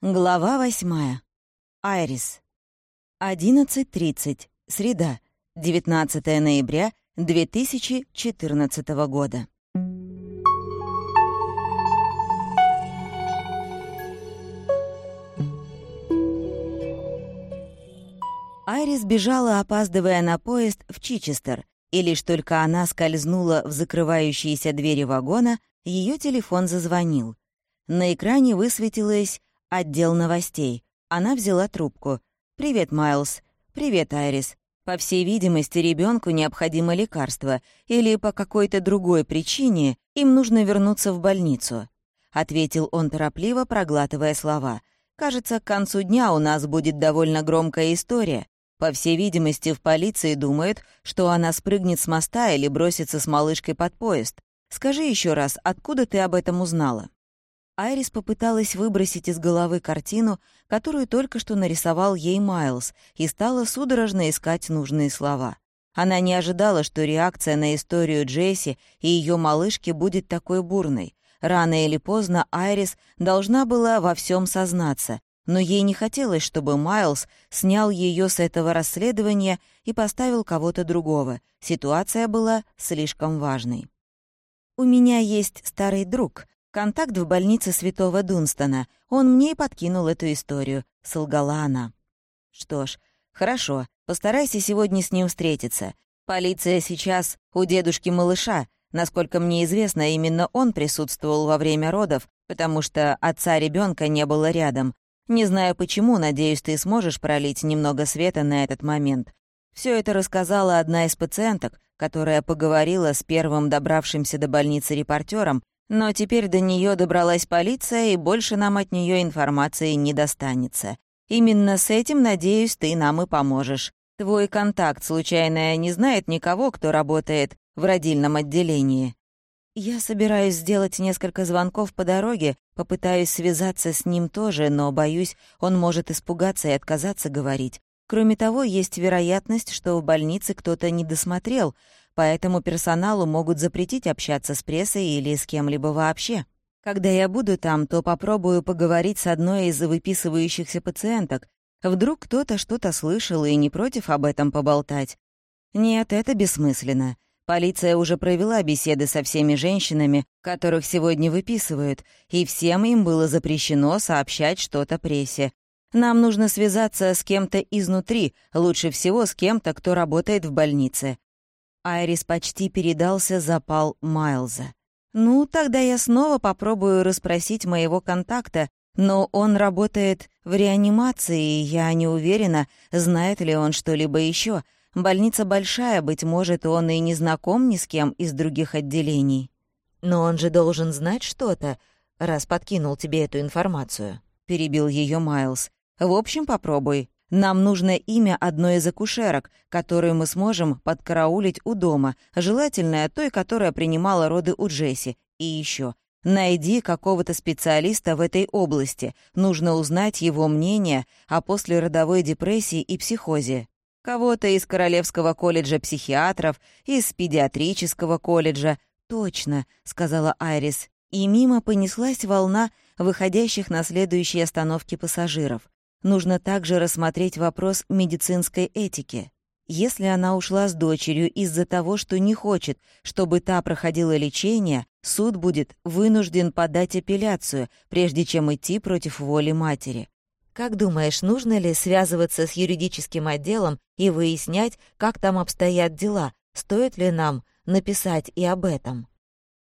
Глава восьмая. Айрис. 11.30. Среда. 19 ноября 2014 года. Айрис бежала, опаздывая на поезд в Чичестер, и лишь только она скользнула в закрывающиеся двери вагона, ее телефон зазвонил. На экране высветилось «Отдел новостей». Она взяла трубку. «Привет, Майлз. Привет, Айрис. По всей видимости, ребенку необходимо лекарство, или по какой-то другой причине им нужно вернуться в больницу», — ответил он торопливо, проглатывая слова. «Кажется, к концу дня у нас будет довольно громкая история. По всей видимости, в полиции думают, что она спрыгнет с моста или бросится с малышкой под поезд. Скажи еще раз, откуда ты об этом узнала?» Айрис попыталась выбросить из головы картину, которую только что нарисовал ей Майлз, и стала судорожно искать нужные слова. Она не ожидала, что реакция на историю Джесси и ее малышки будет такой бурной. Рано или поздно Айрис должна была во всем сознаться, но ей не хотелось, чтобы Майлз снял ее с этого расследования и поставил кого-то другого. Ситуация была слишком важной. «У меня есть старый друг», Контакт в больнице Святого Дунстона. Он мне и подкинул эту историю. Солгала она. Что ж, хорошо. Постарайся сегодня с ним встретиться. Полиция сейчас у дедушки малыша. Насколько мне известно, именно он присутствовал во время родов, потому что отца ребенка не было рядом. Не знаю почему, надеюсь, ты сможешь пролить немного света на этот момент. Все это рассказала одна из пациенток, которая поговорила с первым добравшимся до больницы репортером но теперь до нее добралась полиция, и больше нам от нее информации не достанется. Именно с этим, надеюсь, ты нам и поможешь. Твой контакт, случайно, не знает никого, кто работает в родильном отделении. Я собираюсь сделать несколько звонков по дороге, попытаюсь связаться с ним тоже, но, боюсь, он может испугаться и отказаться говорить. Кроме того, есть вероятность, что в больнице кто-то не досмотрел, поэтому персоналу могут запретить общаться с прессой или с кем-либо вообще. Когда я буду там, то попробую поговорить с одной из выписывающихся пациенток. Вдруг кто-то что-то слышал и не против об этом поболтать. Нет, это бессмысленно. Полиция уже провела беседы со всеми женщинами, которых сегодня выписывают, и всем им было запрещено сообщать что-то прессе. Нам нужно связаться с кем-то изнутри, лучше всего с кем-то, кто работает в больнице. Айрис почти передался запал Майлза. «Ну, тогда я снова попробую расспросить моего контакта, но он работает в реанимации, и я не уверена, знает ли он что-либо еще. Больница большая, быть может, он и не знаком ни с кем из других отделений». «Но он же должен знать что-то, раз подкинул тебе эту информацию», — перебил ее Майлз. «В общем, попробуй. Нам нужно имя одной из акушерок, которую мы сможем подкараулить у дома, желательно той, которая принимала роды у Джесси. И еще. Найди какого-то специалиста в этой области. Нужно узнать его мнение о послеродовой депрессии и психозе. Кого-то из Королевского колледжа психиатров, из педиатрического колледжа. «Точно», — сказала Айрис. И мимо понеслась волна выходящих на следующей остановке пассажиров. Нужно также рассмотреть вопрос медицинской этики. Если она ушла с дочерью из-за того, что не хочет, чтобы та проходила лечение, суд будет вынужден подать апелляцию, прежде чем идти против воли матери. Как думаешь, нужно ли связываться с юридическим отделом и выяснять, как там обстоят дела? Стоит ли нам написать и об этом?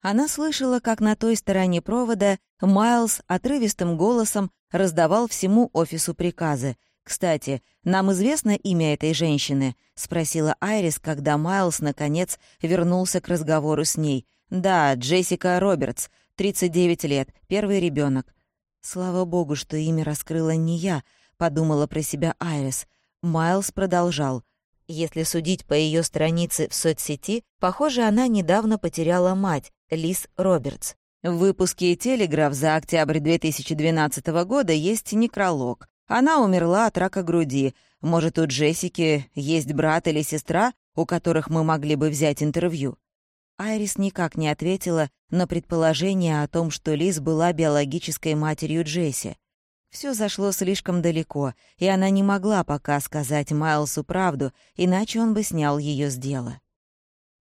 Она слышала, как на той стороне провода Майлз отрывистым голосом раздавал всему офису приказы. «Кстати, нам известно имя этой женщины?» — спросила Айрис, когда Майлз, наконец, вернулся к разговору с ней. «Да, Джессика Робертс, 39 лет, первый ребенок. «Слава богу, что имя раскрыла не я», — подумала про себя Айрис. Майлз продолжал. Если судить по ее странице в соцсети, похоже, она недавно потеряла мать, Лиз Робертс. В выпуске «Телеграф» за октябрь 2012 года есть некролог. Она умерла от рака груди. Может, у Джессики есть брат или сестра, у которых мы могли бы взять интервью? Айрис никак не ответила на предположение о том, что Лиз была биологической матерью Джесси. Все зашло слишком далеко, и она не могла пока сказать Майлсу правду, иначе он бы снял ее с дела.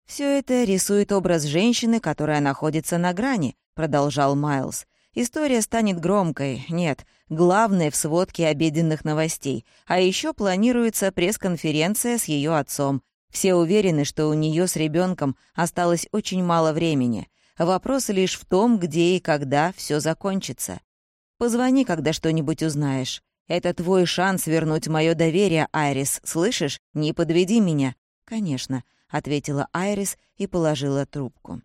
Все это рисует образ женщины, которая находится на грани, продолжал Майлз. История станет громкой, нет, главной в сводке обеденных новостей. А еще планируется пресс-конференция с ее отцом. Все уверены, что у нее с ребенком осталось очень мало времени. Вопрос лишь в том, где и когда все закончится. Позвони, когда что-нибудь узнаешь. Это твой шанс вернуть мое доверие, Айрис, слышишь? Не подведи меня. Конечно, ответила Айрис и положила трубку.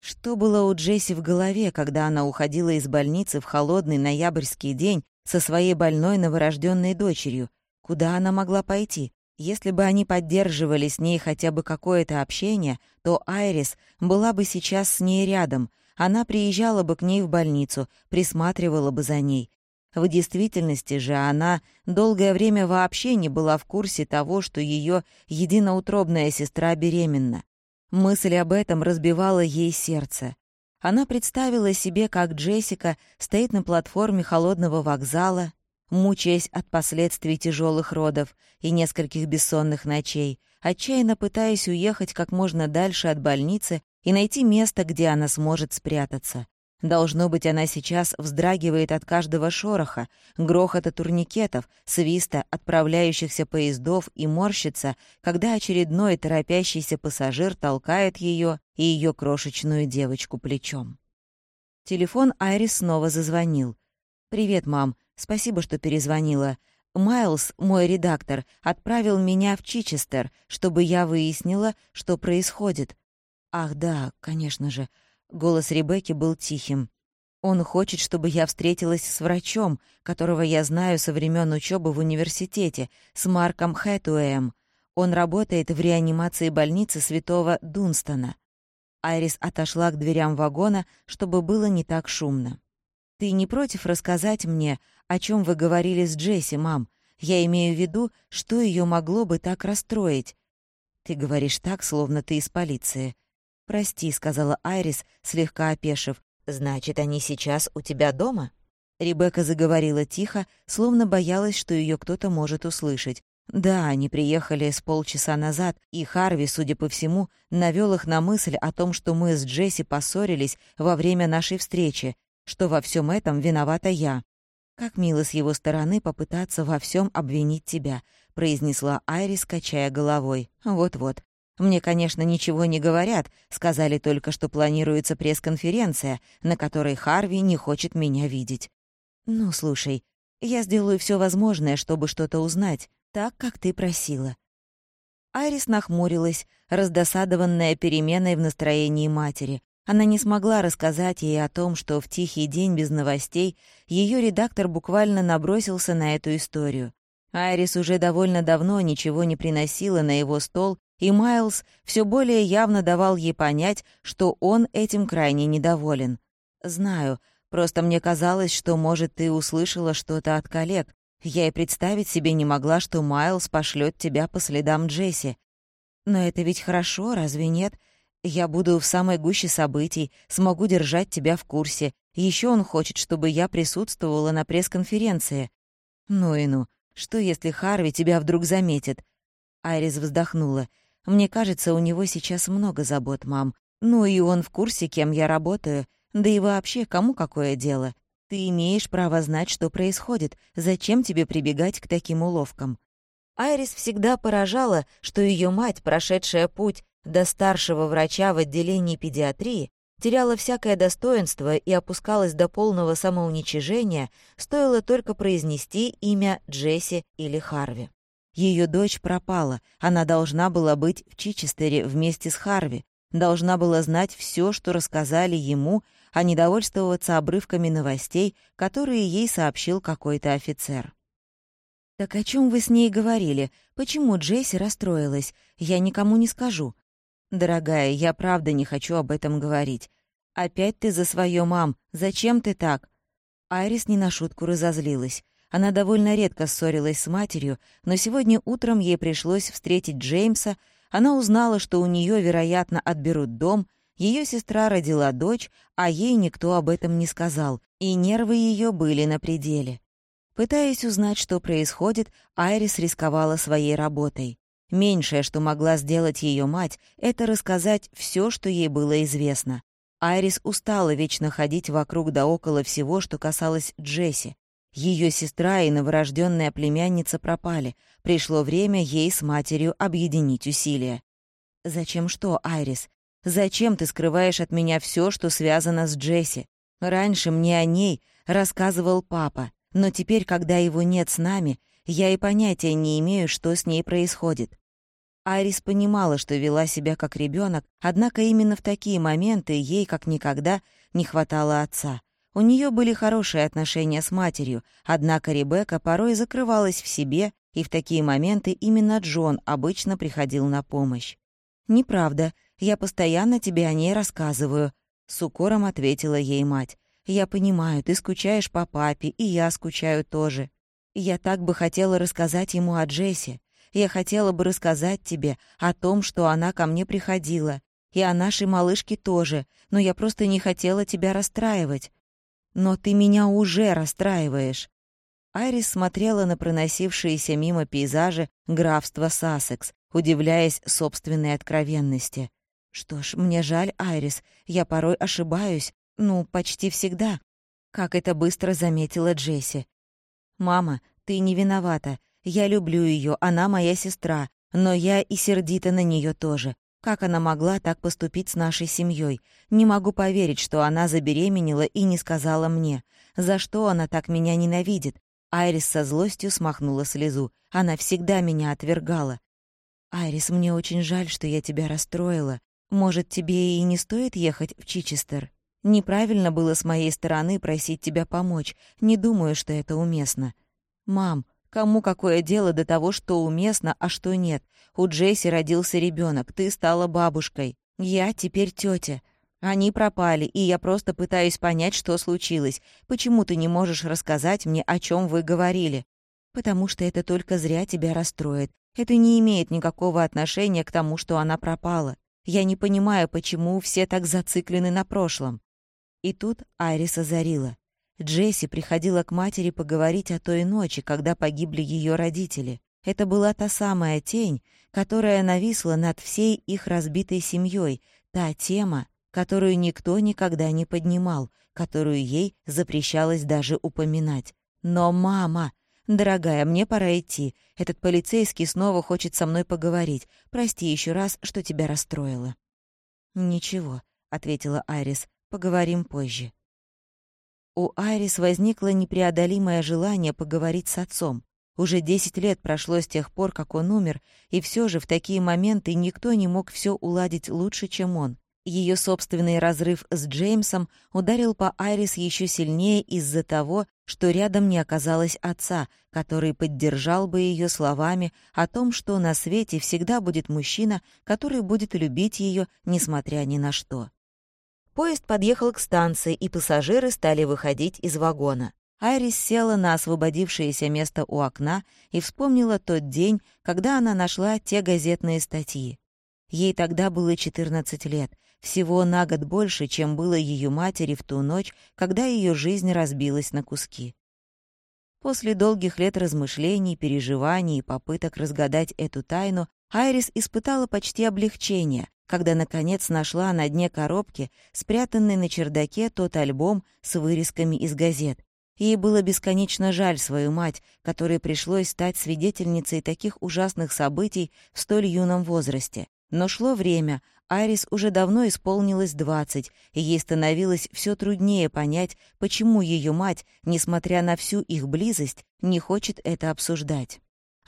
Что было у Джесси в голове, когда она уходила из больницы в холодный ноябрьский день со своей больной новорожденной дочерью? Куда она могла пойти? Если бы они поддерживали с ней хотя бы какое-то общение, то Айрис была бы сейчас с ней рядом. Она приезжала бы к ней в больницу, присматривала бы за ней. В действительности же она долгое время вообще не была в курсе того, что ее единоутробная сестра беременна. Мысль об этом разбивала ей сердце. Она представила себе, как Джессика стоит на платформе холодного вокзала, мучаясь от последствий тяжелых родов и нескольких бессонных ночей, отчаянно пытаясь уехать как можно дальше от больницы и найти место, где она сможет спрятаться. Должно быть, она сейчас вздрагивает от каждого шороха, грохота турникетов, свиста отправляющихся поездов и морщится, когда очередной торопящийся пассажир толкает ее и ее крошечную девочку плечом. Телефон Айрис снова зазвонил. «Привет, мам. Спасибо, что перезвонила. Майлз, мой редактор, отправил меня в Чичестер, чтобы я выяснила, что происходит. Ах, да, конечно же. Голос Ребекки был тихим. «Он хочет, чтобы я встретилась с врачом, которого я знаю со времен учебы в университете, с Марком Хэтуэем. Он работает в реанимации больницы святого Дунстона». Айрис отошла к дверям вагона, чтобы было не так шумно. «Ты не против рассказать мне, о чем вы говорили с Джесси, мам? Я имею в виду, что ее могло бы так расстроить. Ты говоришь так, словно ты из полиции. «Прости», — сказала Айрис, слегка опешив. «Значит, они сейчас у тебя дома?» Ребекка заговорила тихо, словно боялась, что ее кто-то может услышать. Да, они приехали с полчаса назад, и Харви, судя по всему, навел их на мысль о том, что мы с Джесси поссорились во время нашей встречи, что во всем этом виновата я. «Как мило с его стороны попытаться во всем обвинить тебя», — произнесла Айрис, качая головой. «Вот-вот. Мне, конечно, ничего не говорят, сказали только, что планируется пресс-конференция, на которой Харви не хочет меня видеть. Ну, слушай, я сделаю все возможное, чтобы что-то узнать, так, как ты просила. Айрис нахмурилась, раздосадованная переменой в настроении матери. Она не смогла рассказать ей о том, что в тихий день без новостей ее редактор буквально набросился на эту историю. Айрис уже довольно давно ничего не приносила на его стол и Майлз все более явно давал ей понять, что он этим крайне недоволен. «Знаю, просто мне казалось, что, может, ты услышала что-то от коллег. Я и представить себе не могла, что Майлз пошлет тебя по следам Джесси. Но это ведь хорошо, разве нет? Я буду в самой гуще событий, смогу держать тебя в курсе. Еще он хочет, чтобы я присутствовала на пресс-конференции. Ну и ну, что если Харви тебя вдруг заметит?» Айрис вздохнула. Мне кажется, у него сейчас много забот, мам. Ну и он в курсе, кем я работаю. Да и вообще, кому какое дело? Ты имеешь право знать, что происходит. Зачем тебе прибегать к таким уловкам? Айрис всегда поражала, что ее мать, прошедшая путь до старшего врача в отделении педиатрии, теряла всякое достоинство и опускалась до полного самоуничижения, стоило только произнести имя Джесси или Харви. Ее дочь пропала, она должна была быть в Чичестере вместе с Харви, должна была знать все, что рассказали ему, а не довольствоваться обрывками новостей, которые ей сообщил какой-то офицер. «Так о чем вы с ней говорили? Почему Джесси расстроилась? Я никому не скажу». «Дорогая, я правда не хочу об этом говорить. Опять ты за свое, мам. Зачем ты так?» Айрис не на шутку разозлилась. Она довольно редко ссорилась с матерью, но сегодня утром ей пришлось встретить Джеймса. Она узнала, что у нее, вероятно, отберут дом. Ее сестра родила дочь, а ей никто об этом не сказал, и нервы ее были на пределе. Пытаясь узнать, что происходит, Айрис рисковала своей работой. Меньшее, что могла сделать ее мать, это рассказать все, что ей было известно. Айрис устала вечно ходить вокруг да около всего, что касалось Джесси. Ее сестра и новорожденная племянница пропали. Пришло время ей с матерью объединить усилия. «Зачем что, Айрис? Зачем ты скрываешь от меня все, что связано с Джесси? Раньше мне о ней рассказывал папа, но теперь, когда его нет с нами, я и понятия не имею, что с ней происходит. Айрис понимала, что вела себя как ребенок, однако именно в такие моменты ей, как никогда, не хватало отца. У нее были хорошие отношения с матерью, однако Ребекка порой закрывалась в себе, и в такие моменты именно Джон обычно приходил на помощь. «Неправда, я постоянно тебе о ней рассказываю», — с укором ответила ей мать. «Я понимаю, ты скучаешь по папе, и я скучаю тоже. Я так бы хотела рассказать ему о Джесси. Я хотела бы рассказать тебе о том, что она ко мне приходила, и о нашей малышке тоже, но я просто не хотела тебя расстраивать. Но ты меня уже расстраиваешь». Айрис смотрела на проносившиеся мимо пейзажи графства Сассекс, удивляясь собственной откровенности. «Что ж, мне жаль, Айрис, я порой ошибаюсь, ну, почти всегда», как это быстро заметила Джесси. «Мама, ты не виновата. Я люблю ее, она моя сестра, но я и сердита на нее тоже. Как она могла так поступить с нашей семьей? Не могу поверить, что она забеременела и не сказала мне. За что она так меня ненавидит? Айрис со злостью смахнула слезу. Она всегда меня отвергала. «Айрис, мне очень жаль, что я тебя расстроила. Может, тебе и не стоит ехать в Чичестер? Неправильно было с моей стороны просить тебя помочь. Не думаю, что это уместно. Мам, Кому какое дело до того, что уместно, а что нет? У Джесси родился ребенок, ты стала бабушкой. Я теперь тетя. Они пропали, и я просто пытаюсь понять, что случилось. Почему ты не можешь рассказать мне, о чем вы говорили? Потому что это только зря тебя расстроит. Это не имеет никакого отношения к тому, что она пропала. Я не понимаю, почему все так зациклены на прошлом. И тут Айрис озарила. Джесси приходила к матери поговорить о той ночи, когда погибли ее родители. Это была та самая тень, которая нависла над всей их разбитой семьей, та тема, которую никто никогда не поднимал, которую ей запрещалось даже упоминать. Но мама... «Дорогая, мне пора идти. Этот полицейский снова хочет со мной поговорить. Прости еще раз, что тебя расстроило». «Ничего», — ответила Айрис. «Поговорим позже». У Айрис возникло непреодолимое желание поговорить с отцом. Уже десять лет прошло с тех пор, как он умер, и все же в такие моменты никто не мог все уладить лучше, чем он. Ее собственный разрыв с Джеймсом ударил по Айрис еще сильнее из-за того, что рядом не оказалось отца, который поддержал бы ее словами о том, что на свете всегда будет мужчина, который будет любить ее, несмотря ни на что. Поезд подъехал к станции, и пассажиры стали выходить из вагона. Айрис села на освободившееся место у окна и вспомнила тот день, когда она нашла те газетные статьи. Ей тогда было 14 лет, всего на год больше, чем было ее матери в ту ночь, когда ее жизнь разбилась на куски. После долгих лет размышлений, переживаний и попыток разгадать эту тайну, Айрис испытала почти облегчение, когда, наконец, нашла на дне коробки, спрятанный на чердаке, тот альбом с вырезками из газет. Ей было бесконечно жаль свою мать, которой пришлось стать свидетельницей таких ужасных событий в столь юном возрасте. Но шло время, Айрис уже давно исполнилось двадцать, и ей становилось все труднее понять, почему ее мать, несмотря на всю их близость, не хочет это обсуждать.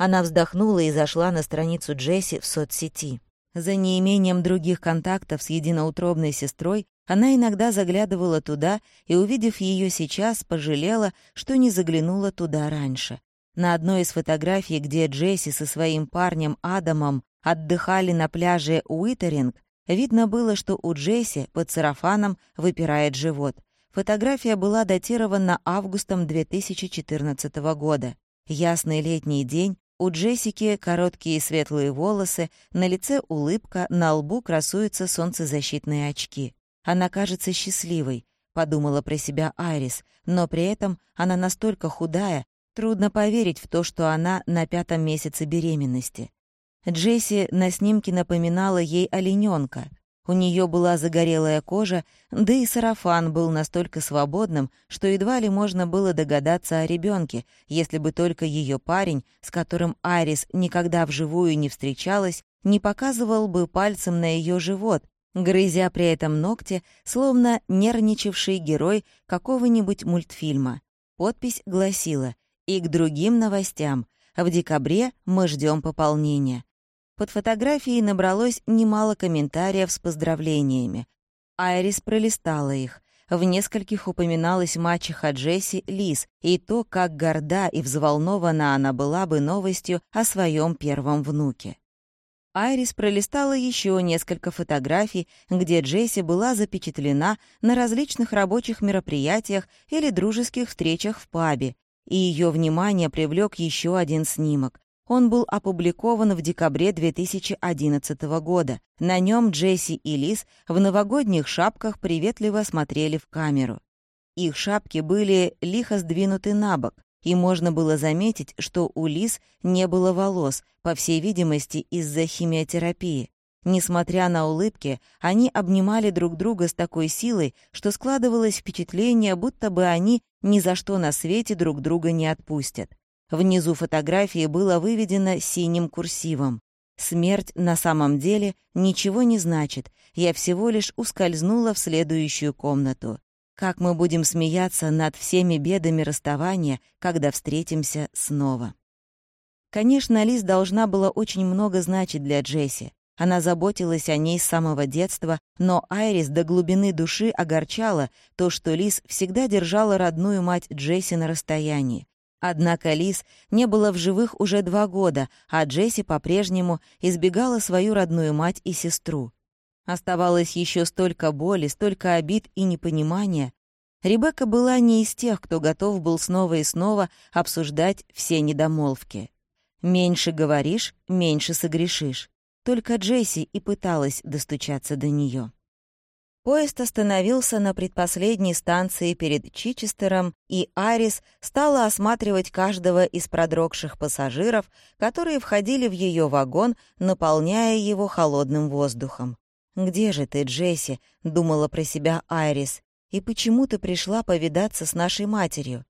Она вздохнула и зашла на страницу Джесси в соцсети. За неимением других контактов с единоутробной сестрой она иногда заглядывала туда и, увидев ее сейчас, пожалела, что не заглянула туда раньше. На одной из фотографий, где Джесси со своим парнем Адамом отдыхали на пляже Уитеринг, видно было, что у Джесси под сарафаном выпирает живот. Фотография была датирована августом 2014 года. Ясный летний день, У Джессики короткие светлые волосы, на лице улыбка, на лбу красуются солнцезащитные очки. Она кажется счастливой, подумала про себя Айрис, но при этом она настолько худая, трудно поверить в то, что она на пятом месяце беременности. Джесси на снимке напоминала ей олененка. У нее была загорелая кожа, да и сарафан был настолько свободным, что едва ли можно было догадаться о ребенке, если бы только ее парень, с которым Айрис никогда вживую не встречалась, не показывал бы пальцем на ее живот, грызя при этом ногти, словно нервничавший герой какого-нибудь мультфильма. Подпись гласила «И к другим новостям. В декабре мы ждем пополнения». Под фотографией набралось немало комментариев с поздравлениями. Айрис пролистала их. В нескольких упоминалась мачеха Джесси Лиз и то, как горда и взволнована она была бы новостью о своем первом внуке. Айрис пролистала еще несколько фотографий, где Джесси была запечатлена на различных рабочих мероприятиях или дружеских встречах в пабе, и ее внимание привлек еще один снимок. Он был опубликован в декабре 2011 года. На нем Джесси и Лиз в новогодних шапках приветливо смотрели в камеру. Их шапки были лихо сдвинуты на бок, и можно было заметить, что у Лиз не было волос, по всей видимости, из-за химиотерапии. Несмотря на улыбки, они обнимали друг друга с такой силой, что складывалось впечатление, будто бы они ни за что на свете друг друга не отпустят. Внизу фотографии было выведено синим курсивом. «Смерть на самом деле ничего не значит. Я всего лишь ускользнула в следующую комнату. Как мы будем смеяться над всеми бедами расставания, когда встретимся снова?» Конечно, Лиз должна была очень много значить для Джесси. Она заботилась о ней с самого детства, но Айрис до глубины души огорчала то, что Лиз всегда держала родную мать Джесси на расстоянии. Однако Лиз не было в живых уже два года, а Джесси по-прежнему избегала свою родную мать и сестру. Оставалось еще столько боли, столько обид и непонимания. Ребекка была не из тех, кто готов был снова и снова обсуждать все недомолвки. «Меньше говоришь, меньше согрешишь». Только Джесси и пыталась достучаться до нее. Поезд остановился на предпоследней станции перед Чичестером, и Арис стала осматривать каждого из продрогших пассажиров, которые входили в ее вагон, наполняя его холодным воздухом. «Где же ты, Джесси?» — думала про себя Айрис. «И почему ты пришла повидаться с нашей матерью?»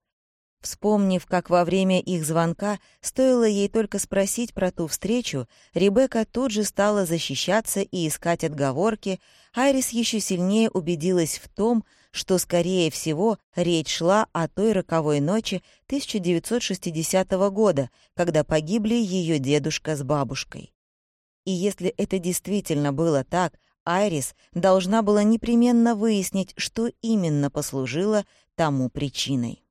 Вспомнив, как во время их звонка стоило ей только спросить про ту встречу, Ребекка тут же стала защищаться и искать отговорки, Айрис еще сильнее убедилась в том, что, скорее всего, речь шла о той роковой ночи 1960 года, когда погибли ее дедушка с бабушкой. И если это действительно было так, Айрис должна была непременно выяснить, что именно послужило тому причиной.